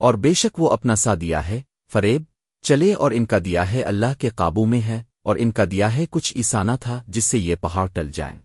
اور بے شک وہ اپنا سا دیا ہے، فریب، چلے اور ان کا دیا ہے اللہ کے قابو میں ہے، اور ان کا دیا ہے کچھ ایسانہ تھا جس سے یہ پہاڑ ٹل جائیں۔